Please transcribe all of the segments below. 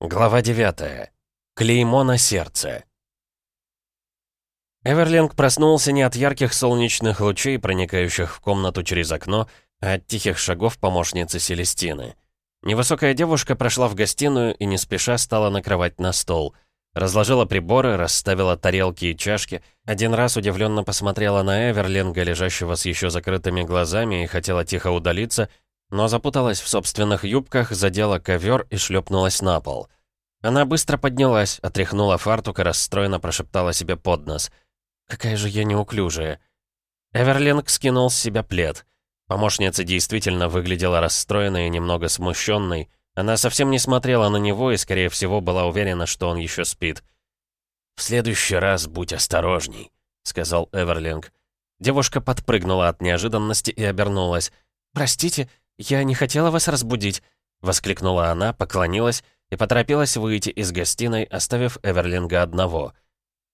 Глава 9. Клеймо на сердце. Эверлинг проснулся не от ярких солнечных лучей, проникающих в комнату через окно, а от тихих шагов помощницы Селестины. Невысокая девушка прошла в гостиную и не спеша стала накрывать на стол. Разложила приборы, расставила тарелки и чашки, один раз удивленно посмотрела на Эверлинга, лежащего с еще закрытыми глазами, и хотела тихо удалиться, но запуталась в собственных юбках, задела ковер и шлепнулась на пол. Она быстро поднялась, отряхнула фартук и расстроенно прошептала себе под нос. «Какая же я неуклюжая». Эверлинг скинул с себя плед. Помощница действительно выглядела расстроенной и немного смущенной. Она совсем не смотрела на него и, скорее всего, была уверена, что он еще спит. «В следующий раз будь осторожней», — сказал Эверлинг. Девушка подпрыгнула от неожиданности и обернулась. «Простите, «Я не хотела вас разбудить», — воскликнула она, поклонилась и поторопилась выйти из гостиной, оставив Эверлинга одного.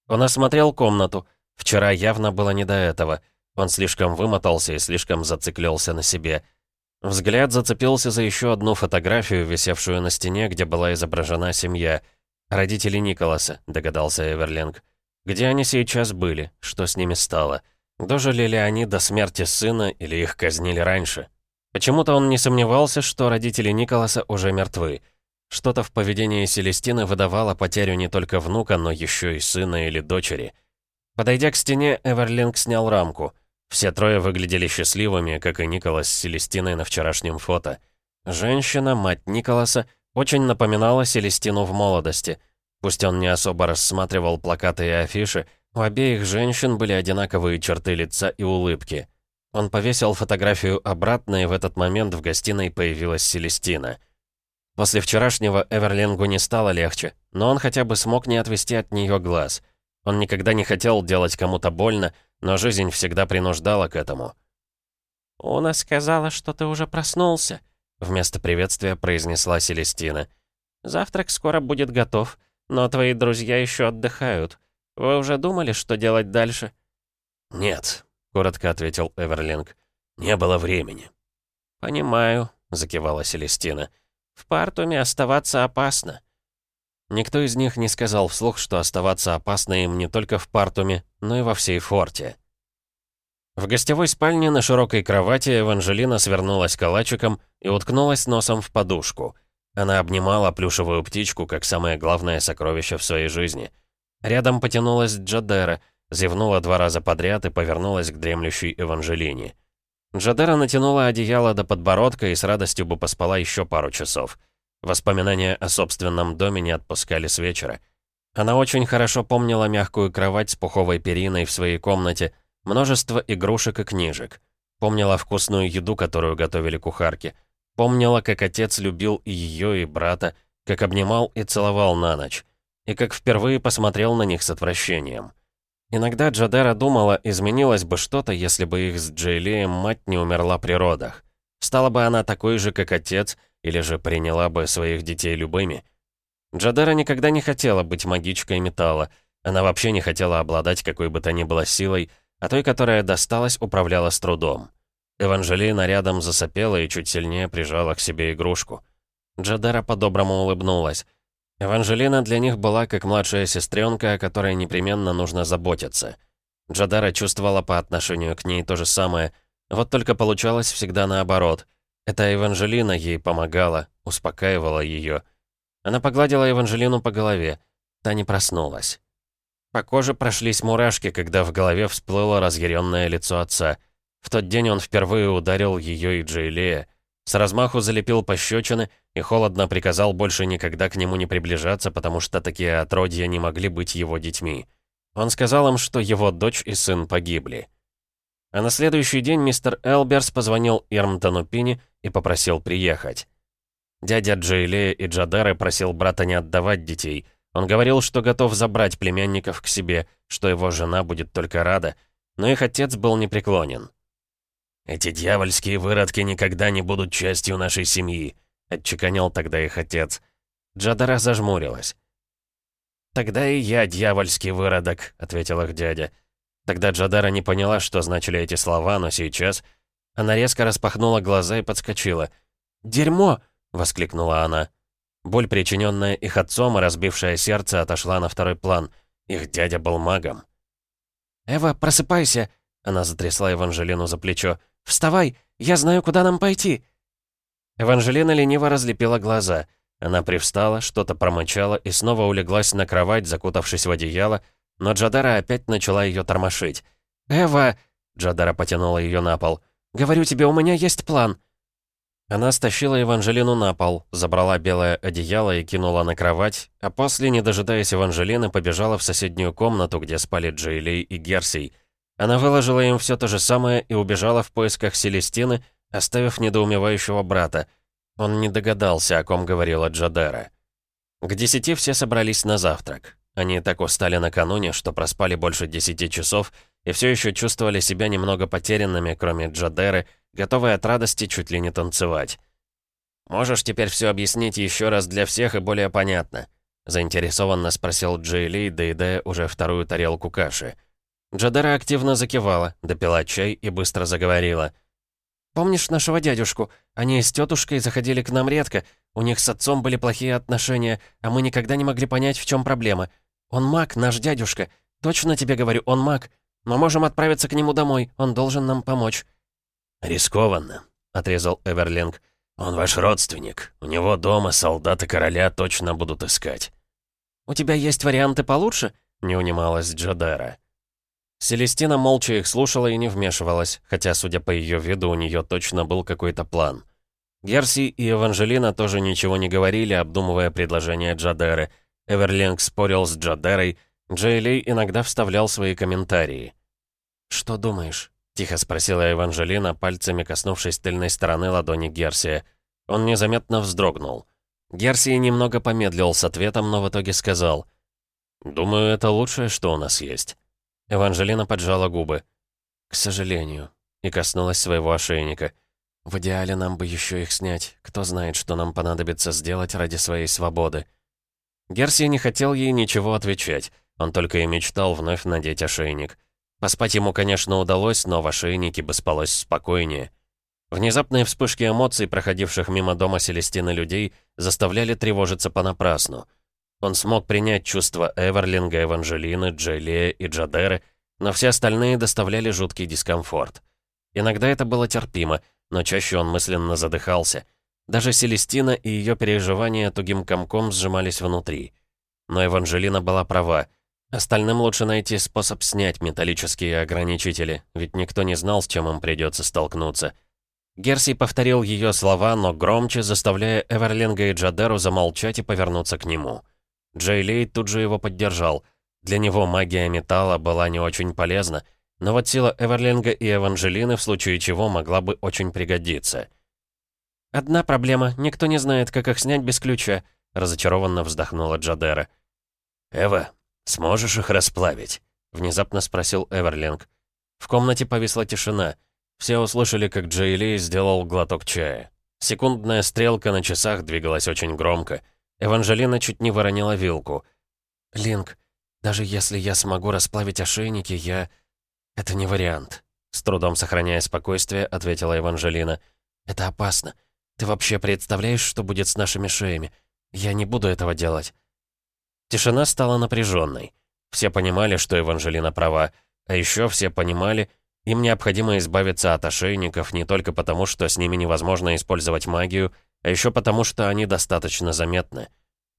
Он осмотрел комнату. Вчера явно было не до этого. Он слишком вымотался и слишком зациклился на себе. Взгляд зацепился за еще одну фотографию, висевшую на стене, где была изображена семья. Родители Николаса, догадался Эверлинг. Где они сейчас были? Что с ними стало? Дожили ли они до смерти сына или их казнили раньше? Почему-то он не сомневался, что родители Николаса уже мертвы. Что-то в поведении Селестины выдавало потерю не только внука, но еще и сына или дочери. Подойдя к стене, Эверлинг снял рамку. Все трое выглядели счастливыми, как и Николас с Селестиной на вчерашнем фото. Женщина, мать Николаса, очень напоминала Селестину в молодости. Пусть он не особо рассматривал плакаты и афиши, у обеих женщин были одинаковые черты лица и улыбки. Он повесил фотографию обратно, и в этот момент в гостиной появилась Селестина. После вчерашнего Эверлингу не стало легче, но он хотя бы смог не отвести от нее глаз. Он никогда не хотел делать кому-то больно, но жизнь всегда принуждала к этому. «Уна сказала, что ты уже проснулся», — вместо приветствия произнесла Селестина. «Завтрак скоро будет готов, но твои друзья еще отдыхают. Вы уже думали, что делать дальше?» «Нет», — коротко ответил Эверлинг. «Не было времени». «Понимаю», — закивала Селестина. «В Партуме оставаться опасно». Никто из них не сказал вслух, что оставаться опасно им не только в Партуме, но и во всей форте. В гостевой спальне на широкой кровати Эванжелина свернулась калачиком и уткнулась носом в подушку. Она обнимала плюшевую птичку как самое главное сокровище в своей жизни. Рядом потянулась Джадера — Зевнула два раза подряд и повернулась к дремлющей Эванжелине. Джадера натянула одеяло до подбородка и с радостью бы поспала еще пару часов. Воспоминания о собственном доме не отпускали с вечера. Она очень хорошо помнила мягкую кровать с пуховой периной в своей комнате, множество игрушек и книжек. Помнила вкусную еду, которую готовили кухарки. Помнила, как отец любил и ее, и брата, как обнимал и целовал на ночь. И как впервые посмотрел на них с отвращением. Иногда Джадера думала, изменилось бы что-то, если бы их с Джейлеем мать не умерла при родах. Стала бы она такой же, как отец, или же приняла бы своих детей любыми. Джадера никогда не хотела быть магичкой металла. Она вообще не хотела обладать какой бы то ни было силой, а той, которая досталась, управляла с трудом. Эванжелина рядом засопела и чуть сильнее прижала к себе игрушку. Джадера по-доброму улыбнулась. Эванжелина для них была как младшая сестренка, о которой непременно нужно заботиться. Джадара чувствовала по отношению к ней то же самое, вот только получалось всегда наоборот. Это Эванжелина ей помогала, успокаивала ее. Она погладила Эванжелину по голове. Та не проснулась. По коже прошлись мурашки, когда в голове всплыло разъяренное лицо отца. В тот день он впервые ударил ее и Джейлея. С размаху залепил пощечины и холодно приказал больше никогда к нему не приближаться, потому что такие отродья не могли быть его детьми. Он сказал им, что его дочь и сын погибли. А на следующий день мистер Элберс позвонил Ирмтону Пини и попросил приехать. Дядя Джейлея и Джадары просил брата не отдавать детей. Он говорил, что готов забрать племянников к себе, что его жена будет только рада, но их отец был непреклонен. «Эти дьявольские выродки никогда не будут частью нашей семьи», — отчеканил тогда их отец. Джадара зажмурилась. «Тогда и я дьявольский выродок», — ответил их дядя. Тогда Джадара не поняла, что значили эти слова, но сейчас... Она резко распахнула глаза и подскочила. «Дерьмо!» — воскликнула она. Боль, причиненная их отцом и разбившее сердце, отошла на второй план. Их дядя был магом. «Эва, просыпайся!» Она затрясла Эванжелину за плечо. «Вставай! Я знаю, куда нам пойти!» Эванжелина лениво разлепила глаза. Она привстала, что-то промычала и снова улеглась на кровать, закутавшись в одеяло, но Джадара опять начала ее тормошить. «Эва!» Джадара потянула ее на пол. «Говорю тебе, у меня есть план!» Она стащила Евангелину на пол, забрала белое одеяло и кинула на кровать, а после, не дожидаясь Евангелины, побежала в соседнюю комнату, где спали Джейлей и Герсий. Она выложила им все то же самое и убежала в поисках Селестины, оставив недоумевающего брата. Он не догадался, о ком говорила Джадера. К десяти все собрались на завтрак. Они так устали накануне, что проспали больше десяти часов и все еще чувствовали себя немного потерянными, кроме Джадеры, готовые от радости чуть ли не танцевать. «Можешь теперь все объяснить еще раз для всех и более понятно?» заинтересованно спросил Джейли, доедая уже вторую тарелку каши. Джадера активно закивала, допила чай и быстро заговорила. «Помнишь нашего дядюшку? Они с тетушкой заходили к нам редко. У них с отцом были плохие отношения, а мы никогда не могли понять, в чем проблема. Он маг, наш дядюшка. Точно тебе говорю, он маг. Мы можем отправиться к нему домой, он должен нам помочь». «Рискованно», — отрезал Эверлинг. «Он ваш родственник. У него дома солдаты короля точно будут искать». «У тебя есть варианты получше?» — не унималась Джадера. Селестина молча их слушала и не вмешивалась, хотя, судя по ее виду, у нее точно был какой-то план. Герси и Эванжелина тоже ничего не говорили, обдумывая предложение Джадеры — Эверлинг спорил с Джадерой, Джейли иногда вставлял свои комментарии. «Что думаешь?» — тихо спросила Эванжелина, пальцами коснувшись тыльной стороны ладони Герсия. Он незаметно вздрогнул. Герсий немного помедлил с ответом, но в итоге сказал. «Думаю, это лучшее, что у нас есть». Эванжелина поджала губы. «К сожалению», и коснулась своего ошейника. «В идеале нам бы еще их снять. Кто знает, что нам понадобится сделать ради своей свободы». Герси не хотел ей ничего отвечать. Он только и мечтал вновь надеть ошейник. Поспать ему, конечно, удалось, но в ошейнике бы спалось спокойнее. Внезапные вспышки эмоций, проходивших мимо дома Селестины людей, заставляли тревожиться понапрасну. Он смог принять чувства Эверлинга, Эванжелины, Джейлея и Джадеры, но все остальные доставляли жуткий дискомфорт. Иногда это было терпимо, но чаще он мысленно задыхался — даже Селестина и ее переживания тугим комком сжимались внутри. Но Эванжелина была права. Остальным лучше найти способ снять металлические ограничители, ведь никто не знал, с чем им придется столкнуться. Герси повторил ее слова, но громче, заставляя Эверлинга и Джадеру замолчать и повернуться к нему. Джейлей тут же его поддержал. Для него магия металла была не очень полезна, но вот сила Эверлинга и Эванжелины в случае чего могла бы очень пригодиться — «Одна проблема. Никто не знает, как их снять без ключа», — разочарованно вздохнула Джадера. «Эва, сможешь их расплавить?» — внезапно спросил Эверлинг. В комнате повисла тишина. Все услышали, как Джейли сделал глоток чая. Секундная стрелка на часах двигалась очень громко. Эванжелина чуть не выронила вилку. «Линк, даже если я смогу расплавить ошейники, я... Это не вариант», — с трудом сохраняя спокойствие, ответила Эванжелина. «Это опасно. Ты вообще представляешь, что будет с нашими шеями? Я не буду этого делать». Тишина стала напряженной. Все понимали, что Эванжелина права, а еще все понимали, им необходимо избавиться от ошейников не только потому, что с ними невозможно использовать магию, а еще потому, что они достаточно заметны.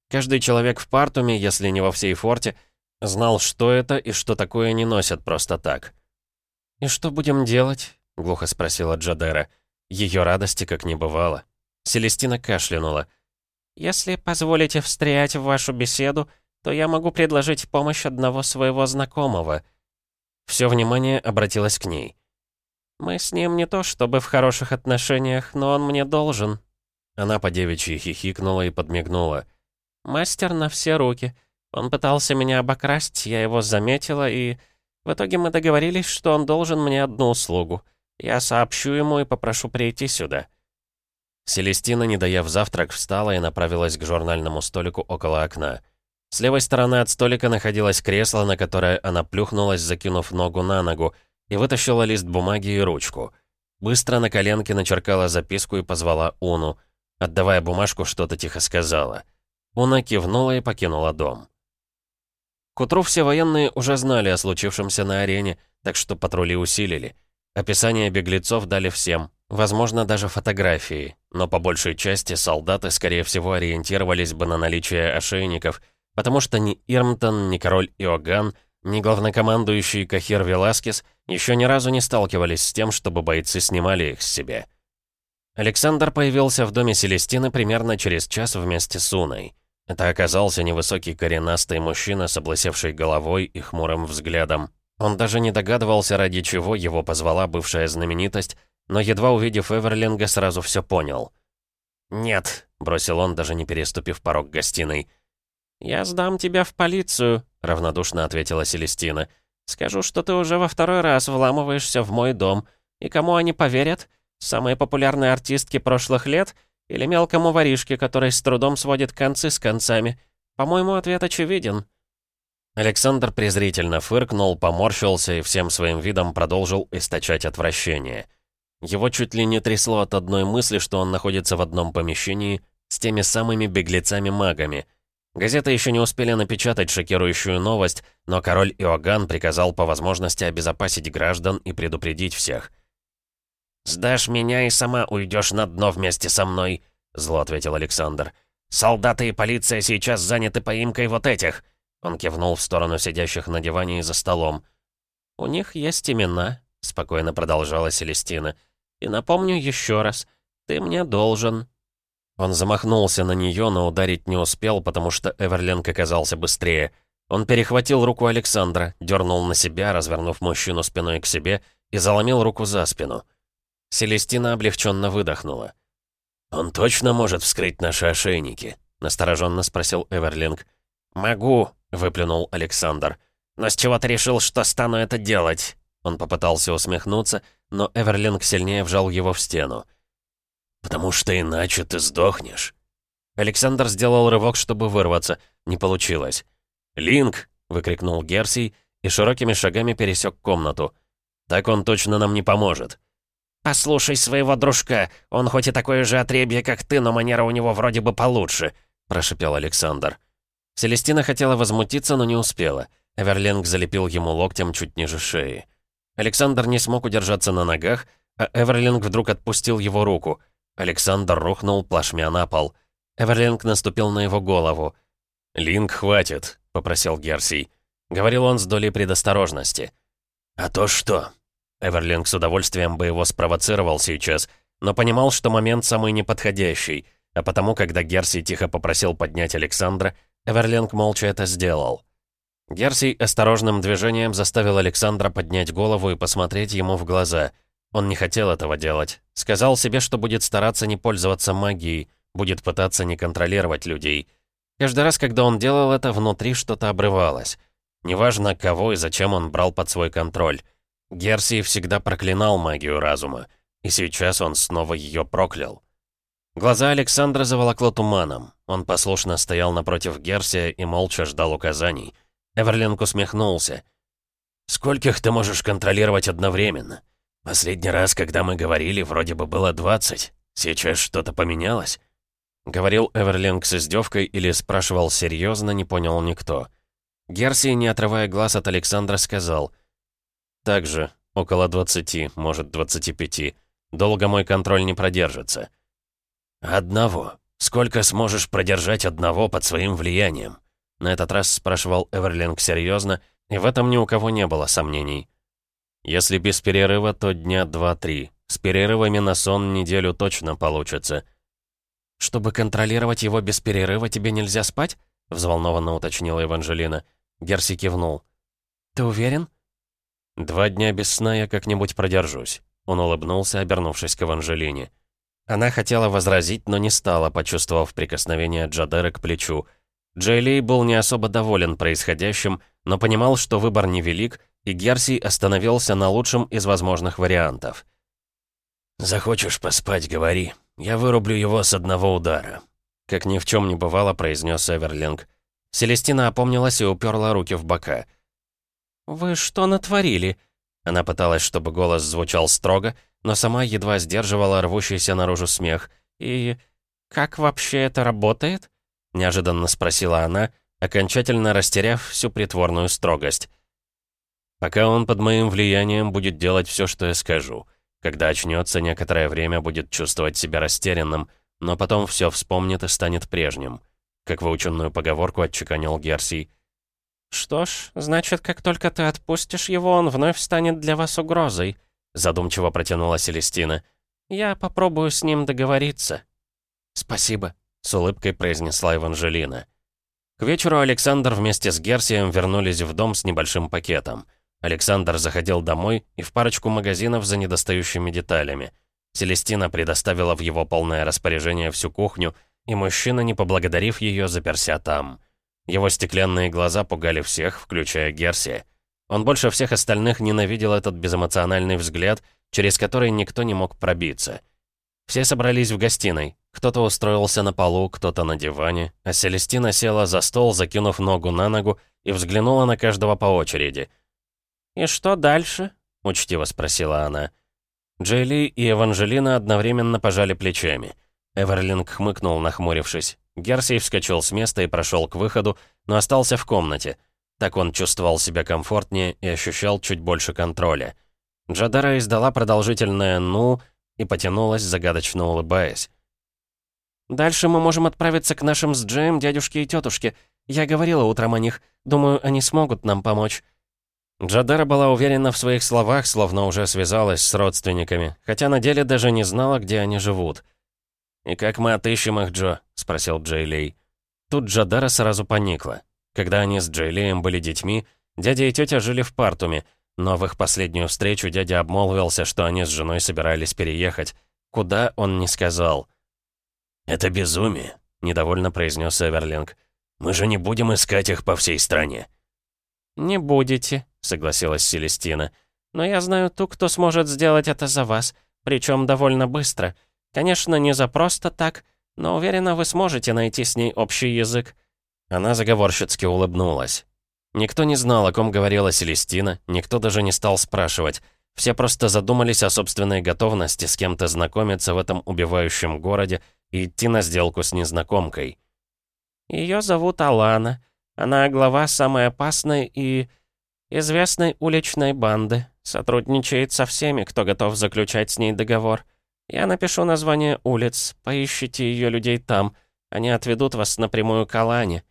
Каждый человек в Партуме, если не во всей форте, знал, что это и что такое не носят просто так. «И что будем делать?» — глухо спросила Джадера. Ее радости как не бывало. Селестина кашлянула. «Если позволите встрять в вашу беседу, то я могу предложить помощь одного своего знакомого». Все внимание обратилось к ней. «Мы с ним не то чтобы в хороших отношениях, но он мне должен». Она по девичьи хихикнула и подмигнула. «Мастер на все руки. Он пытался меня обокрасть, я его заметила, и... В итоге мы договорились, что он должен мне одну услугу. Я сообщу ему и попрошу прийти сюда». Селестина, не доев завтрак, встала и направилась к журнальному столику около окна. С левой стороны от столика находилось кресло, на которое она плюхнулась, закинув ногу на ногу, и вытащила лист бумаги и ручку. Быстро на коленке начеркала записку и позвала Уну. Отдавая бумажку, что-то тихо сказала. Уна кивнула и покинула дом. К утру все военные уже знали о случившемся на арене, так что патрули усилили. Описание беглецов дали всем, возможно, даже фотографии, но по большей части солдаты, скорее всего, ориентировались бы на наличие ошейников, потому что ни Ирмтон, ни король Иоганн, ни главнокомандующий Кахир Веласкес еще ни разу не сталкивались с тем, чтобы бойцы снимали их с себя. Александр появился в доме Селестины примерно через час вместе с Уной. Это оказался невысокий коренастый мужчина с облысевшей головой и хмурым взглядом. Он даже не догадывался, ради чего его позвала бывшая знаменитость, но едва увидев Эверлинга, сразу все понял. «Нет», — бросил он, даже не переступив порог гостиной. «Я сдам тебя в полицию», — равнодушно ответила Селестина. «Скажу, что ты уже во второй раз вламываешься в мой дом. И кому они поверят? Самые популярные артистки прошлых лет или мелкому воришке, который с трудом сводит концы с концами? По-моему, ответ очевиден». Александр презрительно фыркнул, поморщился и всем своим видом продолжил источать отвращение. Его чуть ли не трясло от одной мысли, что он находится в одном помещении с теми самыми беглецами-магами. Газеты еще не успели напечатать шокирующую новость, но король Иоганн приказал по возможности обезопасить граждан и предупредить всех. «Сдашь меня и сама уйдешь на дно вместе со мной», — зло ответил Александр. «Солдаты и полиция сейчас заняты поимкой вот этих». Он кивнул в сторону сидящих на диване и за столом. «У них есть имена», — спокойно продолжала Селестина. «И напомню еще раз, ты мне должен». Он замахнулся на нее, но ударить не успел, потому что Эверлинг оказался быстрее. Он перехватил руку Александра, дернул на себя, развернув мужчину спиной к себе, и заломил руку за спину. Селестина облегченно выдохнула. «Он точно может вскрыть наши ошейники?» — настороженно спросил Эверлинг. «Могу», — выплюнул Александр. «Но с чего ты решил, что стану это делать?» Он попытался усмехнуться, но Эверлинг сильнее вжал его в стену. «Потому что иначе ты сдохнешь». Александр сделал рывок, чтобы вырваться. Не получилось. «Линк!» — выкрикнул Герсий и широкими шагами пересек комнату. «Так он точно нам не поможет». «Послушай своего дружка, он хоть и такое же отребье, как ты, но манера у него вроде бы получше», — прошипел Александр. Селестина хотела возмутиться, но не успела. Эверлинг залепил ему локтем чуть ниже шеи. Александр не смог удержаться на ногах, а Эверлинг вдруг отпустил его руку — Александр рухнул плашмя на пол. Эверлинг наступил на его голову. «Линк, хватит», — попросил Герсий. Говорил он с долей предосторожности. «А то что?» Эверлинг с удовольствием бы его спровоцировал сейчас, но понимал, что момент самый неподходящий, а потому, когда Герсий тихо попросил поднять Александра, Эверлинг молча это сделал. Герсий осторожным движением заставил Александра поднять голову и посмотреть ему в глаза — он не хотел этого делать. Сказал себе, что будет стараться не пользоваться магией, будет пытаться не контролировать людей. Каждый раз, когда он делал это, внутри что-то обрывалось. Неважно, кого и зачем он брал под свой контроль. Герсий всегда проклинал магию разума, и сейчас он снова ее проклял. Глаза Александра заволокло туманом. Он послушно стоял напротив Герсия и молча ждал указаний. Эверлинг усмехнулся. «Скольких ты можешь контролировать одновременно?» «Последний раз, когда мы говорили, вроде бы было 20. Сейчас что-то поменялось?» Говорил Эверлинг с издевкой или спрашивал серьезно, не понял никто. Герси, не отрывая глаз от Александра, сказал. «Также, около 20, может, 25. Долго мой контроль не продержится». «Одного. Сколько сможешь продержать одного под своим влиянием?» На этот раз спрашивал Эверлинг серьезно, и в этом ни у кого не было сомнений. Если без перерыва, то дня два-три. С перерывами на сон неделю точно получится. «Чтобы контролировать его без перерыва, тебе нельзя спать?» — взволнованно уточнила Эванжелина. Герси кивнул. «Ты уверен?» «Два дня без сна я как-нибудь продержусь», — он улыбнулся, обернувшись к Эванжелине. Она хотела возразить, но не стала, почувствовав прикосновение Джадера к плечу. Джейлей был не особо доволен происходящим, но понимал, что выбор невелик, и Герси остановился на лучшем из возможных вариантов. «Захочешь поспать, говори. Я вырублю его с одного удара», — как ни в чем не бывало, произнес Эверлинг. Селестина опомнилась и уперла руки в бока. «Вы что натворили?» Она пыталась, чтобы голос звучал строго, но сама едва сдерживала рвущийся наружу смех. «И как вообще это работает? — неожиданно спросила она, окончательно растеряв всю притворную строгость. «Пока он под моим влиянием будет делать все, что я скажу. Когда очнется, некоторое время будет чувствовать себя растерянным, но потом все вспомнит и станет прежним», — как выученную поговорку отчеканил Герсий. «Что ж, значит, как только ты отпустишь его, он вновь станет для вас угрозой», — задумчиво протянула Селестина. «Я попробую с ним договориться». «Спасибо», — с улыбкой произнесла Эванжелина. К вечеру Александр вместе с Герсием вернулись в дом с небольшим пакетом. Александр заходил домой и в парочку магазинов за недостающими деталями. Селестина предоставила в его полное распоряжение всю кухню, и мужчина, не поблагодарив ее, заперся там. Его стеклянные глаза пугали всех, включая Герсия. Он больше всех остальных ненавидел этот безэмоциональный взгляд, через который никто не мог пробиться. Все собрались в гостиной. Кто-то устроился на полу, кто-то на диване, а Селестина села за стол, закинув ногу на ногу, и взглянула на каждого по очереди. «И что дальше?» — учтиво спросила она. Джейли и Эванжелина одновременно пожали плечами. Эверлинг хмыкнул, нахмурившись. Герсий вскочил с места и прошел к выходу, но остался в комнате. Так он чувствовал себя комфортнее и ощущал чуть больше контроля. Джадара издала продолжительное «ну» и потянулась, загадочно улыбаясь. «Дальше мы можем отправиться к нашим с Джеем, дядюшке и тетушке. Я говорила утром о них. Думаю, они смогут нам помочь». Джадара была уверена в своих словах, словно уже связалась с родственниками, хотя на деле даже не знала, где они живут. «И как мы отыщем их, Джо?» — спросил Джейлей. Тут Джадара сразу поникла. Когда они с Джейлеем были детьми, дядя и тетя жили в Партуме, но в их последнюю встречу дядя обмолвился, что они с женой собирались переехать. Куда, он не сказал. «Это безумие», — недовольно произнес Эверлинг. «Мы же не будем искать их по всей стране». «Не будете», — согласилась Селестина. «Но я знаю ту, кто сможет сделать это за вас, причем довольно быстро. Конечно, не за просто так, но уверена, вы сможете найти с ней общий язык». Она заговорщицки улыбнулась. Никто не знал, о ком говорила Селестина, никто даже не стал спрашивать. Все просто задумались о собственной готовности с кем-то знакомиться в этом убивающем городе и идти на сделку с незнакомкой. Ее зовут Алана. Она глава самой опасной и известной уличной банды. Сотрудничает со всеми, кто готов заключать с ней договор. Я напишу название улиц, поищите ее людей там. Они отведут вас напрямую к Алане».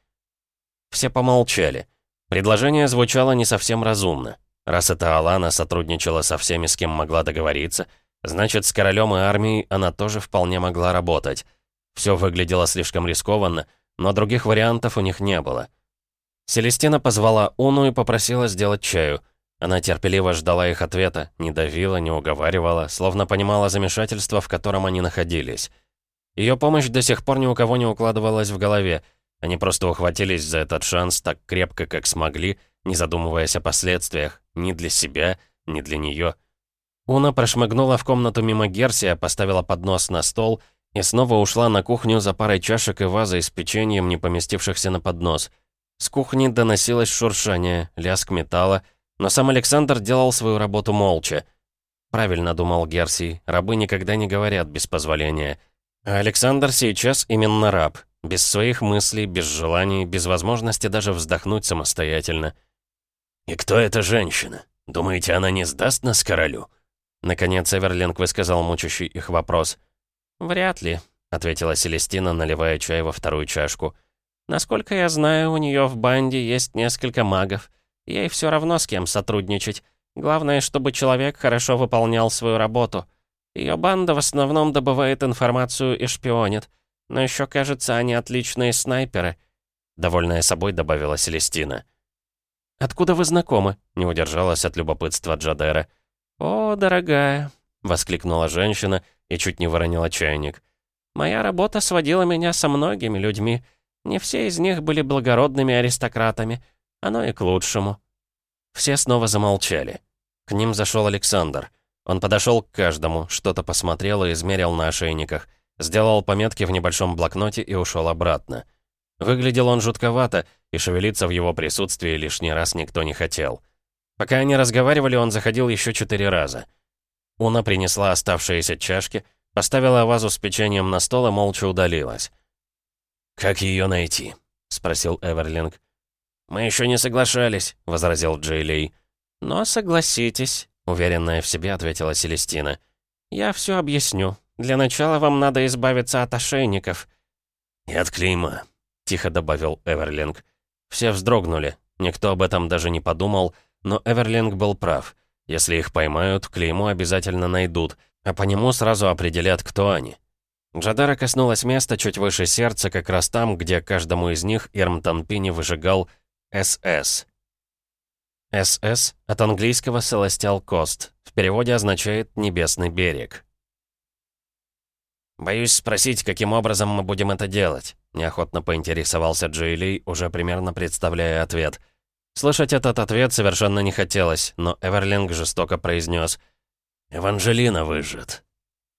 Все помолчали. Предложение звучало не совсем разумно. Раз эта Алана сотрудничала со всеми, с кем могла договориться, значит, с королем и армией она тоже вполне могла работать. Все выглядело слишком рискованно, но других вариантов у них не было. Селестина позвала Уну и попросила сделать чаю — она терпеливо ждала их ответа, не давила, не уговаривала, словно понимала замешательство, в котором они находились. Ее помощь до сих пор ни у кого не укладывалась в голове. Они просто ухватились за этот шанс так крепко, как смогли, не задумываясь о последствиях, ни для себя, ни для нее. Уна прошмыгнула в комнату мимо Герсия, поставила поднос на стол и снова ушла на кухню за парой чашек и вазой с печеньем, не поместившихся на поднос. С кухни доносилось шуршание, лязг металла, но сам Александр делал свою работу молча. Правильно думал Герсий, рабы никогда не говорят без позволения. А Александр сейчас именно раб, без своих мыслей, без желаний, без возможности даже вздохнуть самостоятельно. «И кто эта женщина? Думаете, она не сдаст нас королю?» Наконец Эверлинг высказал мучащий их вопрос. «Вряд ли», — ответила Селестина, наливая чай во вторую чашку. «Насколько я знаю, у нее в банде есть несколько магов. Ей все равно с кем сотрудничать. Главное, чтобы человек хорошо выполнял свою работу. Ее банда в основном добывает информацию и шпионит. Но еще, кажется, они отличные снайперы», — довольная собой добавила Селестина. «Откуда вы знакомы?» — не удержалась от любопытства Джадера. «О, дорогая», — воскликнула женщина и чуть не выронила чайник. «Моя работа сводила меня со многими людьми. Не все из них были благородными аристократами. Оно и к лучшему». Все снова замолчали. К ним зашел Александр. Он подошел к каждому, что-то посмотрел и измерил на ошейниках, сделал пометки в небольшом блокноте и ушел обратно. Выглядел он жутковато, и шевелиться в его присутствии лишний раз никто не хотел. Пока они разговаривали, он заходил еще четыре раза. Уна принесла оставшиеся чашки, поставила вазу с печеньем на стол и молча удалилась. «Как ее найти?» — спросил Эверлинг. «Мы еще не соглашались», — возразил Джейлей. «Но согласитесь», — уверенная в себе ответила Селестина. «Я все объясню. Для начала вам надо избавиться от ошейников». «И от клейма», — тихо добавил Эверлинг. Все вздрогнули. Никто об этом даже не подумал, но Эверлинг был прав. Если их поймают, клеймо обязательно найдут, а по нему сразу определят, кто они. Джадара коснулась места чуть выше сердца, как раз там, где каждому из них Ирмтон Пини выжигал «СС». «СС» от английского «Celestial Coast», в переводе означает «небесный берег». «Боюсь спросить, каким образом мы будем это делать», неохотно поинтересовался Джейли, уже примерно представляя ответ. Слышать этот ответ совершенно не хотелось, но Эверлинг жестоко произнес «Эванжелина выжжет».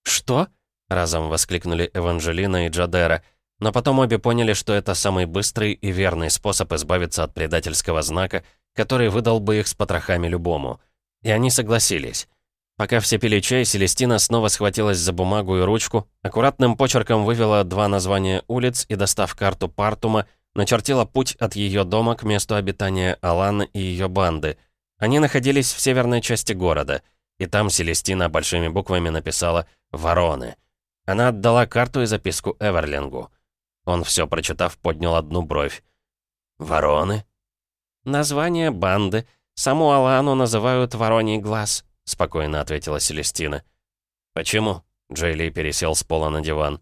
«Что?» — разом воскликнули Эванжелина и Джадера, но потом обе поняли, что это самый быстрый и верный способ избавиться от предательского знака, который выдал бы их с потрохами любому. И они согласились. Пока все пили чай, Селестина снова схватилась за бумагу и ручку, аккуратным почерком вывела два названия улиц и, достав карту Партума, начертила путь от ее дома к месту обитания Аланы и ее банды. Они находились в северной части города, и там Селестина большими буквами написала «Вороны». Она отдала карту и записку Эверлингу. Он, все прочитав, поднял одну бровь. «Вороны?» «Название банды. Саму Алану называют «Вороний глаз», — спокойно ответила Селестина. «Почему?» — Джейли пересел с пола на диван.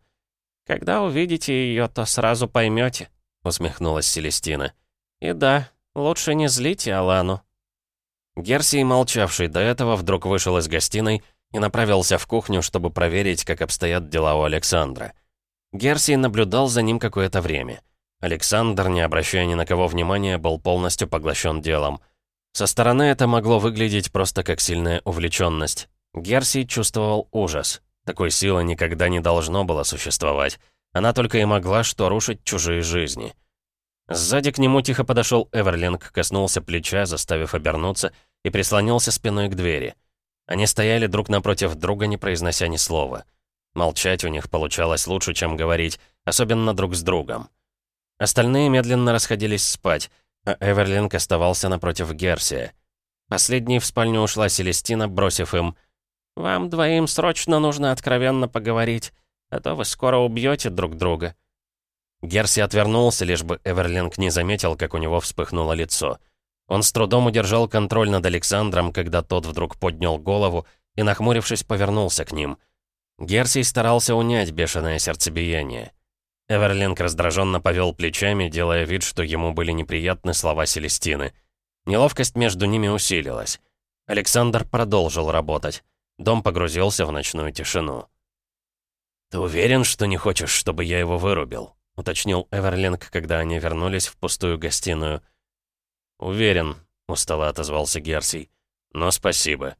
«Когда увидите ее, то сразу поймете», — усмехнулась Селестина. «И да, лучше не злите Алану». Герсий, молчавший до этого, вдруг вышел из гостиной и направился в кухню, чтобы проверить, как обстоят дела у Александра. Герсий наблюдал за ним какое-то время. Александр, не обращая ни на кого внимания, был полностью поглощен делом — со стороны это могло выглядеть просто как сильная увлеченность. Герси чувствовал ужас. Такой силы никогда не должно было существовать. Она только и могла что рушить чужие жизни. Сзади к нему тихо подошел Эверлинг, коснулся плеча, заставив обернуться, и прислонился спиной к двери. Они стояли друг напротив друга, не произнося ни слова. Молчать у них получалось лучше, чем говорить, особенно друг с другом. Остальные медленно расходились спать, а Эверлинг оставался напротив Герсия. Последней в спальню ушла Селестина, бросив им «Вам двоим срочно нужно откровенно поговорить, а то вы скоро убьете друг друга». Герси отвернулся, лишь бы Эверлинг не заметил, как у него вспыхнуло лицо. Он с трудом удержал контроль над Александром, когда тот вдруг поднял голову и, нахмурившись, повернулся к ним. Герсий старался унять бешеное сердцебиение. Эверлинг раздраженно повел плечами, делая вид, что ему были неприятны слова Селестины. Неловкость между ними усилилась. Александр продолжил работать. Дом погрузился в ночную тишину. «Ты уверен, что не хочешь, чтобы я его вырубил?» — уточнил Эверлинг, когда они вернулись в пустую гостиную. «Уверен», — устало отозвался Герсий. «Но спасибо».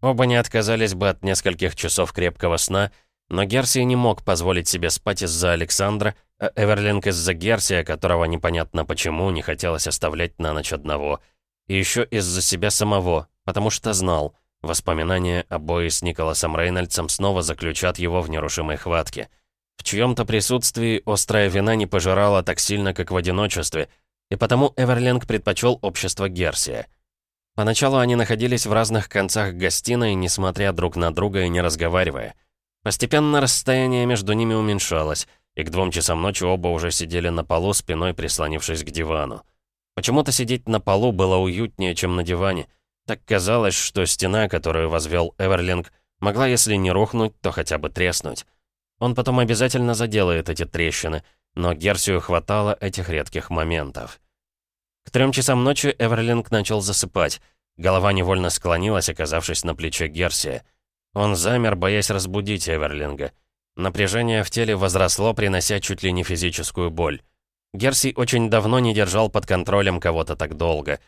Оба не отказались бы от нескольких часов крепкого сна, но Герсий не мог позволить себе спать из-за Александра, а Эверлинг из-за Герсия, которого непонятно почему не хотелось оставлять на ночь одного. И еще из-за себя самого, потому что знал, воспоминания о бое с Николасом Рейнольдсом снова заключат его в нерушимой хватке. В чьем-то присутствии острая вина не пожирала так сильно, как в одиночестве, и потому Эверлинг предпочел общество Герсия. Поначалу они находились в разных концах гостиной, несмотря друг на друга и не разговаривая. Постепенно расстояние между ними уменьшалось, и к двум часам ночи оба уже сидели на полу, спиной прислонившись к дивану. Почему-то сидеть на полу было уютнее, чем на диване. Так казалось, что стена, которую возвел Эверлинг, могла, если не рухнуть, то хотя бы треснуть. Он потом обязательно заделает эти трещины, но Герсию хватало этих редких моментов. К трем часам ночи Эверлинг начал засыпать. Голова невольно склонилась, оказавшись на плече Герсия. Он замер, боясь разбудить Эверлинга. Напряжение в теле возросло, принося чуть ли не физическую боль. Герси очень давно не держал под контролем кого-то так долго.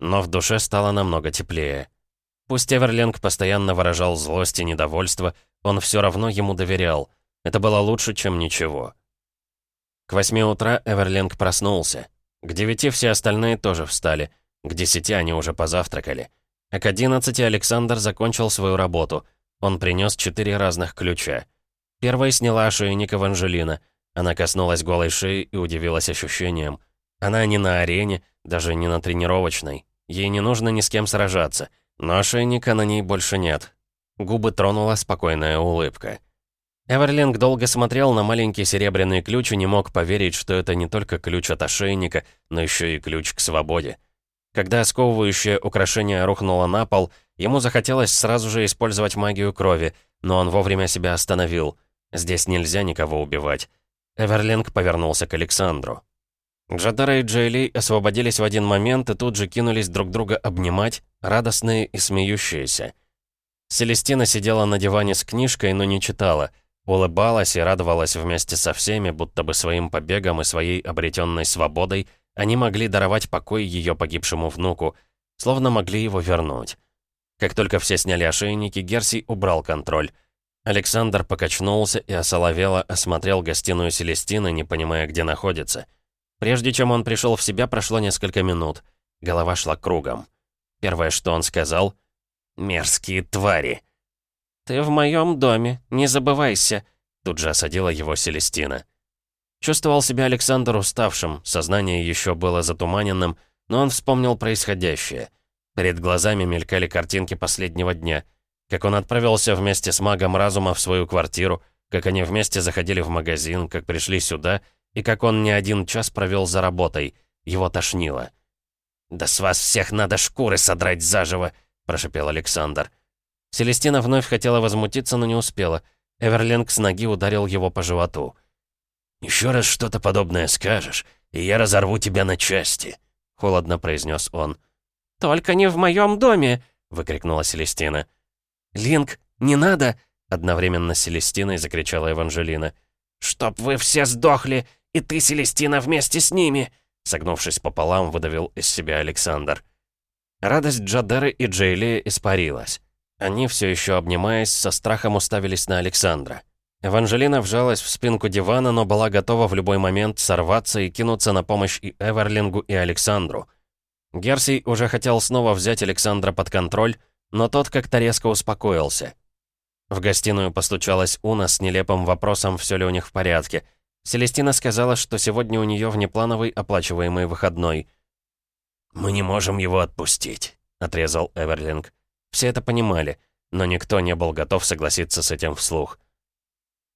Но в душе стало намного теплее. Пусть Эверлинг постоянно выражал злость и недовольство, он все равно ему доверял. Это было лучше, чем ничего. К восьми утра Эверлинг проснулся. К девяти все остальные тоже встали. К десяти они уже позавтракали. А к одиннадцати Александр закончил свою работу — он принес четыре разных ключа. Первой сняла ошейник Эванжелина. Она коснулась голой шеи и удивилась ощущением. Она не на арене, даже не на тренировочной. Ей не нужно ни с кем сражаться. Но ошейника на ней больше нет. Губы тронула спокойная улыбка. Эверлинг долго смотрел на маленький серебряный ключ и не мог поверить, что это не только ключ от ошейника, но еще и ключ к свободе. Когда сковывающее украшение рухнуло на пол, ему захотелось сразу же использовать магию крови, но он вовремя себя остановил. Здесь нельзя никого убивать. Эверлинг повернулся к Александру. Джадара и Джейли освободились в один момент и тут же кинулись друг друга обнимать, радостные и смеющиеся. Селестина сидела на диване с книжкой, но не читала. Улыбалась и радовалась вместе со всеми, будто бы своим побегом и своей обретенной свободой они могли даровать покой ее погибшему внуку, словно могли его вернуть. Как только все сняли ошейники, Герсий убрал контроль. Александр покачнулся и осоловело осмотрел гостиную Селестины, не понимая, где находится. Прежде чем он пришел в себя, прошло несколько минут. Голова шла кругом. Первое, что он сказал — «Мерзкие твари!» «Ты в моем доме, не забывайся», — тут же осадила его Селестина. Чувствовал себя Александр уставшим, сознание еще было затуманенным, но он вспомнил происходящее. Перед глазами мелькали картинки последнего дня. Как он отправился вместе с магом разума в свою квартиру, как они вместе заходили в магазин, как пришли сюда, и как он не один час провел за работой. Его тошнило. «Да с вас всех надо шкуры содрать заживо!» – прошепел Александр. Селестина вновь хотела возмутиться, но не успела. Эверлинг с ноги ударил его по животу. «Еще раз что-то подобное скажешь, и я разорву тебя на части», — холодно произнес он. «Только не в моем доме!» — выкрикнула Селестина. «Линк, не надо!» — одновременно с Селестиной закричала Эванжелина. «Чтоб вы все сдохли, и ты, Селестина, вместе с ними!» Согнувшись пополам, выдавил из себя Александр. Радость Джадеры и Джейли испарилась. Они, все еще обнимаясь, со страхом уставились на Александра. Эванжелина вжалась в спинку дивана, но была готова в любой момент сорваться и кинуться на помощь и Эверлингу, и Александру. Герсий уже хотел снова взять Александра под контроль, но тот как-то резко успокоился. В гостиную постучалась Уна с нелепым вопросом, все ли у них в порядке. Селестина сказала, что сегодня у нее внеплановый оплачиваемый выходной. «Мы не можем его отпустить», — отрезал Эверлинг. Все это понимали, но никто не был готов согласиться с этим вслух.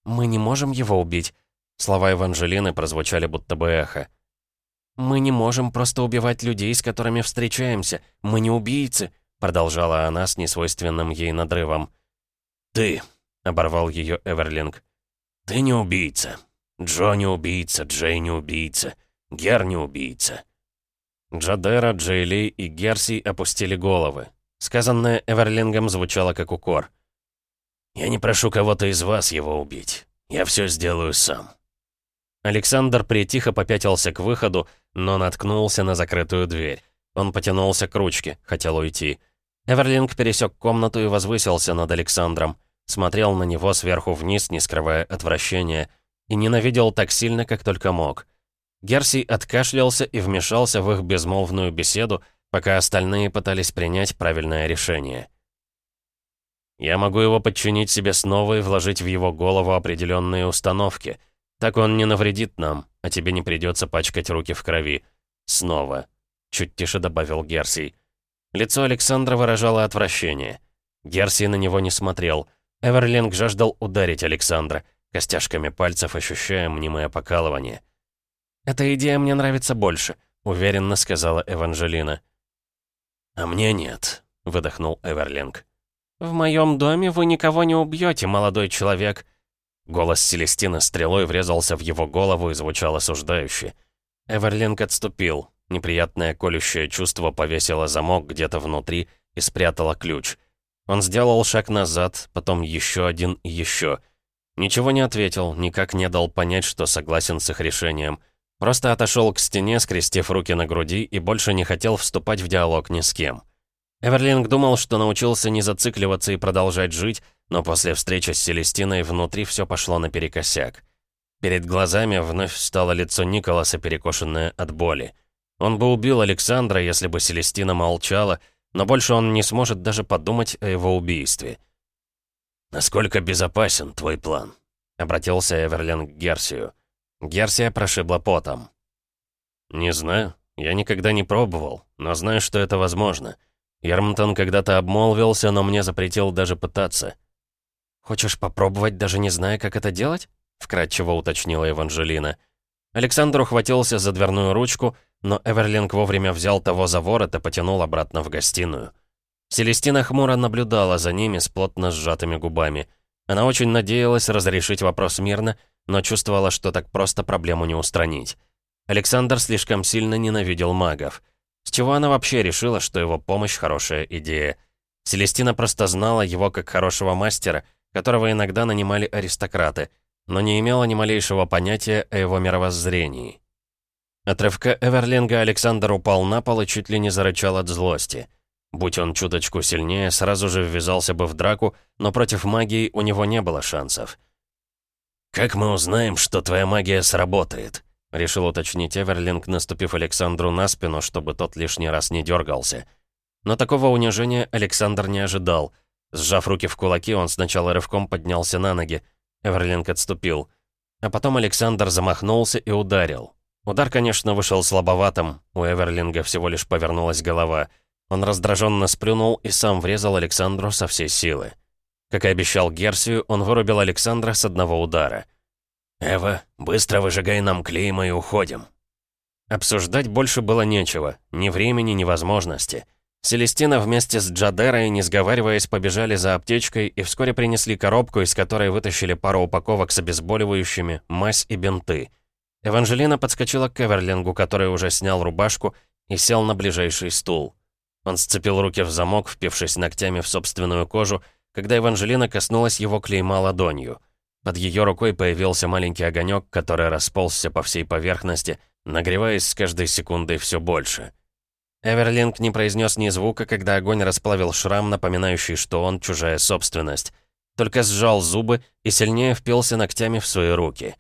«Мы не можем его убить», — слова Эванжелины прозвучали будто бы эхо. «Мы не можем просто убивать людей, с которыми встречаемся. Мы не убийцы», — продолжала она с несвойственным ей надрывом. «Ты», — оборвал ее Эверлинг, — «ты не убийца. Джо не убийца, Джей не убийца, Гер не убийца». Джадера, Джейли и Герси опустили головы. Сказанное Эверлингом звучало как укор. «Я не прошу кого-то из вас его убить. Я все сделаю сам». Александр притихо попятился к выходу, но наткнулся на закрытую дверь. Он потянулся к ручке, хотел уйти. Эверлинг пересек комнату и возвысился над Александром. Смотрел на него сверху вниз, не скрывая отвращения. И ненавидел так сильно, как только мог. Герсий откашлялся и вмешался в их безмолвную беседу, пока остальные пытались принять правильное решение. Я могу его подчинить себе снова и вложить в его голову определенные установки. Так он не навредит нам, а тебе не придется пачкать руки в крови. Снова. Чуть тише добавил Герсий. Лицо Александра выражало отвращение. Герсий на него не смотрел. Эверлинг жаждал ударить Александра, костяшками пальцев ощущая мнимое покалывание. «Эта идея мне нравится больше», — уверенно сказала Эванжелина. «А мне нет», — выдохнул Эверлинг. «В моем доме вы никого не убьете, молодой человек». Голос Селестины стрелой врезался в его голову и звучал осуждающе. Эверлинг отступил. Неприятное колющее чувство повесило замок где-то внутри и спрятало ключ. Он сделал шаг назад, потом еще один и еще. Ничего не ответил, никак не дал понять, что согласен с их решением. Просто отошел к стене, скрестив руки на груди, и больше не хотел вступать в диалог ни с кем. Эверлинг думал, что научился не зацикливаться и продолжать жить, но после встречи с Селестиной внутри все пошло наперекосяк. Перед глазами вновь встало лицо Николаса, перекошенное от боли. Он бы убил Александра, если бы Селестина молчала, но больше он не сможет даже подумать о его убийстве. «Насколько безопасен твой план?» — обратился Эверлинг к Герсию. Герсия прошибла потом. «Не знаю. Я никогда не пробовал, но знаю, что это возможно. Ярмтон когда-то обмолвился, но мне запретил даже пытаться». «Хочешь попробовать, даже не зная, как это делать?» — вкратчиво уточнила Эванжелина. Александр ухватился за дверную ручку, но Эверлинг вовремя взял того за ворот и потянул обратно в гостиную. Селестина хмуро наблюдала за ними с плотно сжатыми губами. Она очень надеялась разрешить вопрос мирно, но чувствовала, что так просто проблему не устранить. Александр слишком сильно ненавидел магов. С чего она вообще решила, что его помощь — хорошая идея? Селестина просто знала его как хорошего мастера, которого иногда нанимали аристократы, но не имела ни малейшего понятия о его мировоззрении. От рывка Эверлинга Александр упал на пол и чуть ли не зарычал от злости. Будь он чуточку сильнее, сразу же ввязался бы в драку, но против магии у него не было шансов. «Как мы узнаем, что твоя магия сработает?» — решил уточнить Эверлинг, наступив Александру на спину, чтобы тот лишний раз не дергался. Но такого унижения Александр не ожидал. Сжав руки в кулаки, он сначала рывком поднялся на ноги. Эверлинг отступил. А потом Александр замахнулся и ударил. Удар, конечно, вышел слабоватым. У Эверлинга всего лишь повернулась голова. Он раздраженно сплюнул и сам врезал Александру со всей силы. Как и обещал Герсию, он вырубил Александра с одного удара. «Эва, быстро выжигай нам клейма и уходим». Обсуждать больше было нечего, ни времени, ни возможности. Селестина вместе с Джадерой, не сговариваясь, побежали за аптечкой и вскоре принесли коробку, из которой вытащили пару упаковок с обезболивающими, мазь и бинты. Эванжелина подскочила к Эверлингу, который уже снял рубашку, и сел на ближайший стул. Он сцепил руки в замок, впившись ногтями в собственную кожу, когда Эванжелина коснулась его клейма ладонью. Под ее рукой появился маленький огонек, который расползся по всей поверхности, нагреваясь с каждой секундой все больше. Эверлинг не произнес ни звука, когда огонь расплавил шрам, напоминающий, что он чужая собственность. Только сжал зубы и сильнее впился ногтями в свои руки.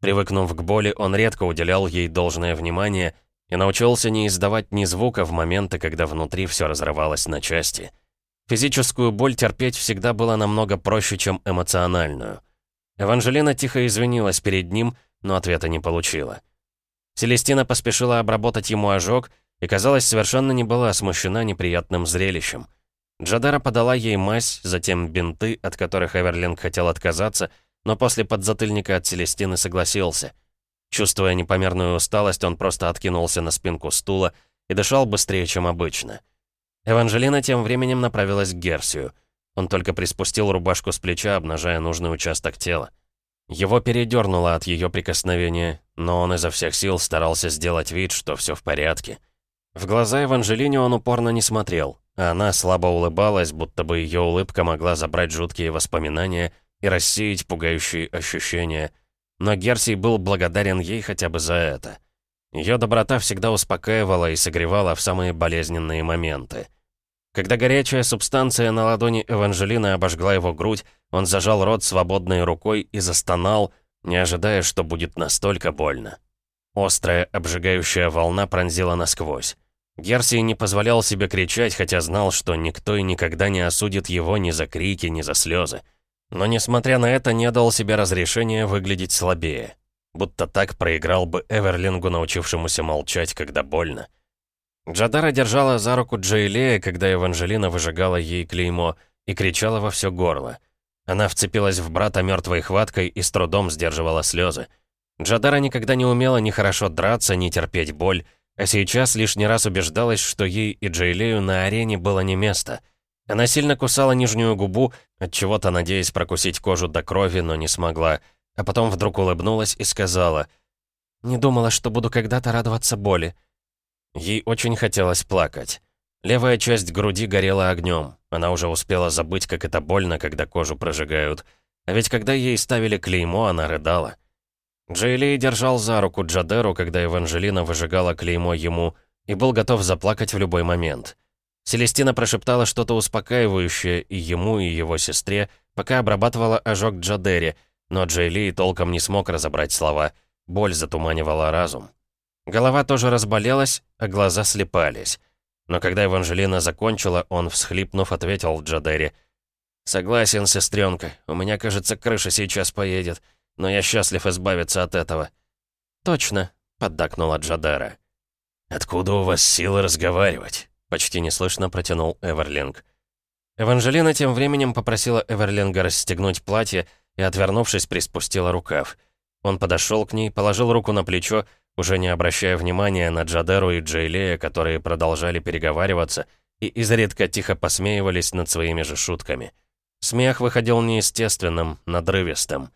Привыкнув к боли, он редко уделял ей должное внимание и научился не издавать ни звука в моменты, когда внутри все разрывалось на части. Физическую боль терпеть всегда было намного проще, чем эмоциональную. Эванжелина тихо извинилась перед ним, но ответа не получила. Селестина поспешила обработать ему ожог и, казалось, совершенно не была смущена неприятным зрелищем. Джадара подала ей мазь, затем бинты, от которых Эверлинг хотел отказаться, но после подзатыльника от Селестины согласился. Чувствуя непомерную усталость, он просто откинулся на спинку стула и дышал быстрее, чем обычно. Эванжелина тем временем направилась к Герсию — он только приспустил рубашку с плеча, обнажая нужный участок тела. Его передернуло от ее прикосновения, но он изо всех сил старался сделать вид, что все в порядке. В глаза Евангелине он упорно не смотрел, а она слабо улыбалась, будто бы ее улыбка могла забрать жуткие воспоминания и рассеять пугающие ощущения. Но Герсий был благодарен ей хотя бы за это. Ее доброта всегда успокаивала и согревала в самые болезненные моменты. Когда горячая субстанция на ладони Эванжелины обожгла его грудь, он зажал рот свободной рукой и застонал, не ожидая, что будет настолько больно. Острая, обжигающая волна пронзила насквозь. Герсий не позволял себе кричать, хотя знал, что никто и никогда не осудит его ни за крики, ни за слезы. Но, несмотря на это, не дал себе разрешения выглядеть слабее. Будто так проиграл бы Эверлингу, научившемуся молчать, когда больно. Джадара держала за руку Джейлея, когда Эванжелина выжигала ей клеймо, и кричала во все горло. Она вцепилась в брата мертвой хваткой и с трудом сдерживала слезы. Джадара никогда не умела ни хорошо драться, ни терпеть боль, а сейчас лишний раз убеждалась, что ей и Джейлею на арене было не место. Она сильно кусала нижнюю губу, от чего то надеясь прокусить кожу до крови, но не смогла, а потом вдруг улыбнулась и сказала, «Не думала, что буду когда-то радоваться боли. Ей очень хотелось плакать. Левая часть груди горела огнем. Она уже успела забыть, как это больно, когда кожу прожигают. А ведь когда ей ставили клеймо, она рыдала. Джейли держал за руку Джадеру, когда Эванжелина выжигала клеймо ему, и был готов заплакать в любой момент. Селестина прошептала что-то успокаивающее и ему, и его сестре, пока обрабатывала ожог Джадере, но Джейли толком не смог разобрать слова. Боль затуманивала разум. Голова тоже разболелась, а глаза слепались. Но когда Эванжелина закончила, он, всхлипнув, ответил Джадере. «Согласен, сестренка, у меня, кажется, крыша сейчас поедет, но я счастлив избавиться от этого». точно», — поддакнула Джадера. «Откуда у вас силы разговаривать?» — почти неслышно протянул Эверлинг. Эванжелина тем временем попросила Эверлинга расстегнуть платье и, отвернувшись, приспустила рукав. Он подошел к ней, положил руку на плечо, уже не обращая внимания на Джадеру и Джейлея, которые продолжали переговариваться и изредка тихо посмеивались над своими же шутками. Смех выходил неестественным, надрывистым.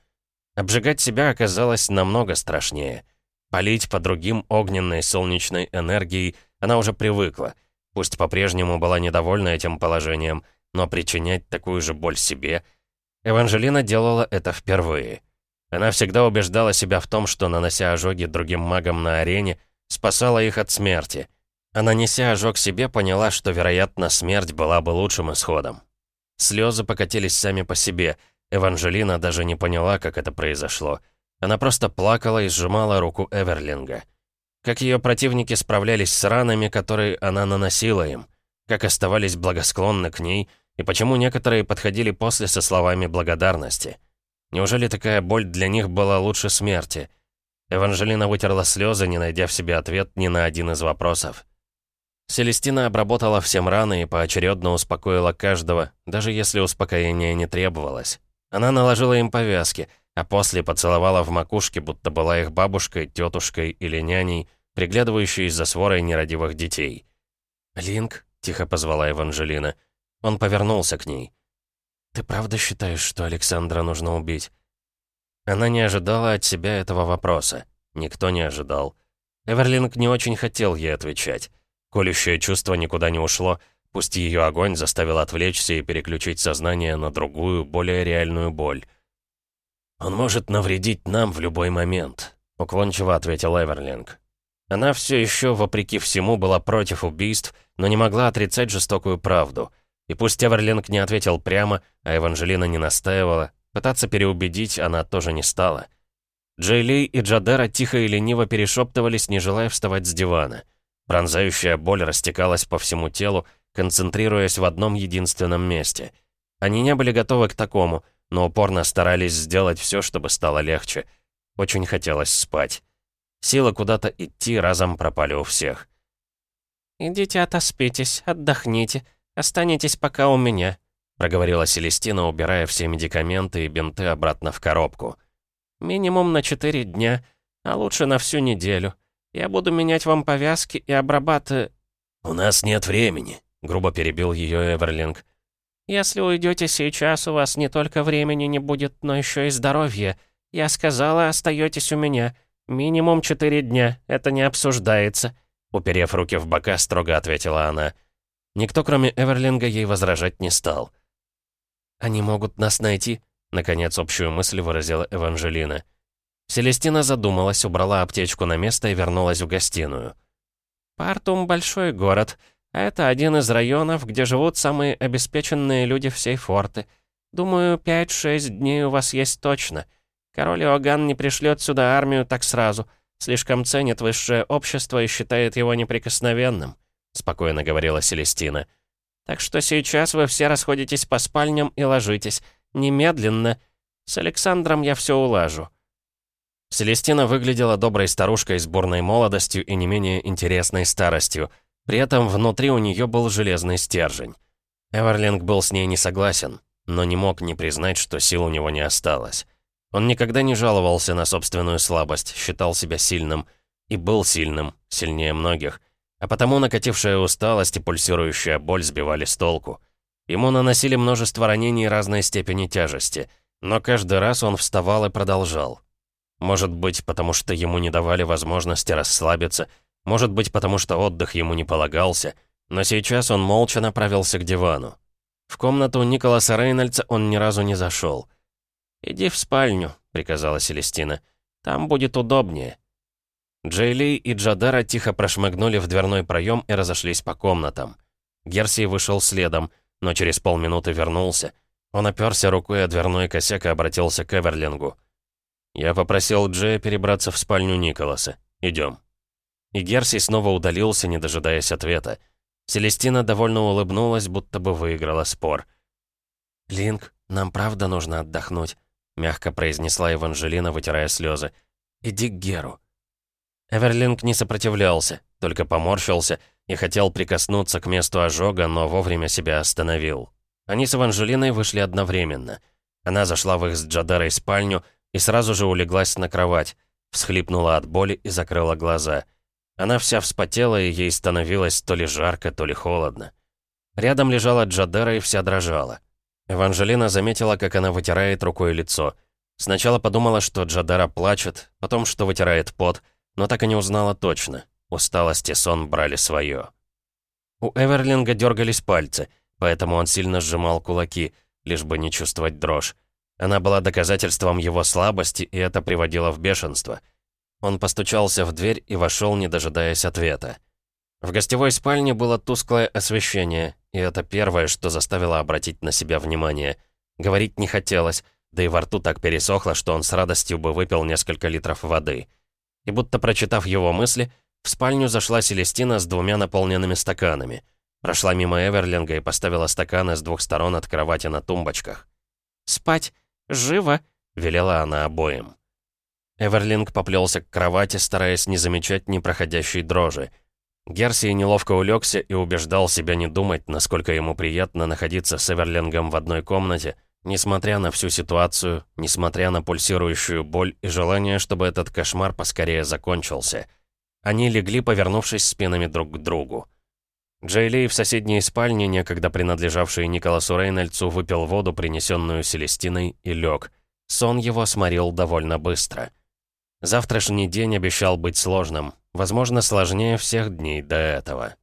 Обжигать себя оказалось намного страшнее. Полить по другим огненной солнечной энергией она уже привыкла. Пусть по-прежнему была недовольна этим положением, но причинять такую же боль себе... Эванжелина делала это впервые. Она всегда убеждала себя в том, что, нанося ожоги другим магам на арене, спасала их от смерти. А нанеся ожог себе, поняла, что, вероятно, смерть была бы лучшим исходом. Слезы покатились сами по себе. Эванжелина даже не поняла, как это произошло. Она просто плакала и сжимала руку Эверлинга. Как ее противники справлялись с ранами, которые она наносила им. Как оставались благосклонны к ней, и почему некоторые подходили после со словами благодарности. Неужели такая боль для них была лучше смерти? Эванжелина вытерла слезы, не найдя в себе ответ ни на один из вопросов. Селестина обработала всем раны и поочередно успокоила каждого, даже если успокоения не требовалось. Она наложила им повязки, а после поцеловала в макушке, будто была их бабушкой, тетушкой или няней, приглядывающей за сворой нерадивых детей. «Линк», — тихо позвала Эванжелина. Он повернулся к ней. «Ты правда считаешь, что Александра нужно убить?» Она не ожидала от себя этого вопроса. Никто не ожидал. Эверлинг не очень хотел ей отвечать. Колющее чувство никуда не ушло, пусть ее огонь заставил отвлечься и переключить сознание на другую, более реальную боль. «Он может навредить нам в любой момент», — уклончиво ответил Эверлинг. Она все еще, вопреки всему, была против убийств, но не могла отрицать жестокую правду — и пусть Эверлинг не ответил прямо, а Эванжелина не настаивала, пытаться переубедить она тоже не стала. Джейли и Джадера тихо и лениво перешептывались, не желая вставать с дивана. Пронзающая боль растекалась по всему телу, концентрируясь в одном единственном месте. Они не были готовы к такому, но упорно старались сделать все, чтобы стало легче. Очень хотелось спать. Силы куда-то идти разом пропали у всех. «Идите отоспитесь, отдохните», «Останетесь пока у меня», — проговорила Селестина, убирая все медикаменты и бинты обратно в коробку. «Минимум на четыре дня, а лучше на всю неделю. Я буду менять вам повязки и обрабатывать...» «У нас нет времени», — грубо перебил ее Эверлинг. «Если уйдете сейчас, у вас не только времени не будет, но еще и здоровье. Я сказала, остаетесь у меня. Минимум четыре дня, это не обсуждается», — уперев руки в бока, строго ответила она. Никто, кроме Эверлинга, ей возражать не стал. «Они могут нас найти», — наконец общую мысль выразила Эванжелина. Селестина задумалась, убрала аптечку на место и вернулась в гостиную. «Партум — большой город, а это один из районов, где живут самые обеспеченные люди всей форты. Думаю, 5-6 дней у вас есть точно. Король Иоганн не пришлет сюда армию так сразу. Слишком ценит высшее общество и считает его неприкосновенным спокойно говорила Селестина. «Так что сейчас вы все расходитесь по спальням и ложитесь. Немедленно. С Александром я все улажу». Селестина выглядела доброй старушкой с бурной молодостью и не менее интересной старостью. При этом внутри у нее был железный стержень. Эверлинг был с ней не согласен, но не мог не признать, что сил у него не осталось. Он никогда не жаловался на собственную слабость, считал себя сильным. И был сильным, сильнее многих. А потому накатившая усталость и пульсирующая боль сбивали с толку. Ему наносили множество ранений разной степени тяжести, но каждый раз он вставал и продолжал. Может быть, потому что ему не давали возможности расслабиться, может быть, потому что отдых ему не полагался, но сейчас он молча направился к дивану. В комнату Николаса Рейнольдса он ни разу не зашел. «Иди в спальню», — приказала Селестина. «Там будет удобнее». Джейли и Джадара тихо прошмыгнули в дверной проем и разошлись по комнатам. Герси вышел следом, но через полминуты вернулся. Он оперся рукой о дверной косяк и обратился к Эверлингу. «Я попросил Джея перебраться в спальню Николаса. Идем». И Герси снова удалился, не дожидаясь ответа. Селестина довольно улыбнулась, будто бы выиграла спор. «Линк, нам правда нужно отдохнуть», — мягко произнесла Эванжелина, вытирая слезы. «Иди к Геру». Эверлинг не сопротивлялся, только поморщился и хотел прикоснуться к месту ожога, но вовремя себя остановил. Они с Эванжелиной вышли одновременно. Она зашла в их с Джадарой спальню и сразу же улеглась на кровать, всхлипнула от боли и закрыла глаза. Она вся вспотела, и ей становилось то ли жарко, то ли холодно. Рядом лежала Джадара и вся дрожала. Эванжелина заметила, как она вытирает рукой лицо. Сначала подумала, что Джадара плачет, потом, что вытирает пот, но так и не узнала точно. Усталость и сон брали свое. У Эверлинга дергались пальцы, поэтому он сильно сжимал кулаки, лишь бы не чувствовать дрожь. Она была доказательством его слабости, и это приводило в бешенство. Он постучался в дверь и вошел, не дожидаясь ответа. В гостевой спальне было тусклое освещение, и это первое, что заставило обратить на себя внимание. Говорить не хотелось, да и во рту так пересохло, что он с радостью бы выпил несколько литров воды. И будто прочитав его мысли, в спальню зашла Селестина с двумя наполненными стаканами. Прошла мимо Эверлинга и поставила стаканы с двух сторон от кровати на тумбочках. «Спать! Живо!» — велела она обоим. Эверлинг поплелся к кровати, стараясь не замечать непроходящей дрожи. Герсий неловко улегся и убеждал себя не думать, насколько ему приятно находиться с Эверлингом в одной комнате, несмотря на всю ситуацию, несмотря на пульсирующую боль и желание, чтобы этот кошмар поскорее закончился. Они легли, повернувшись спинами друг к другу. Джейли в соседней спальне, некогда принадлежавшей Николасу Рейнольдсу, выпил воду, принесенную Селестиной, и лег. Сон его сморил довольно быстро. Завтрашний день обещал быть сложным, возможно, сложнее всех дней до этого.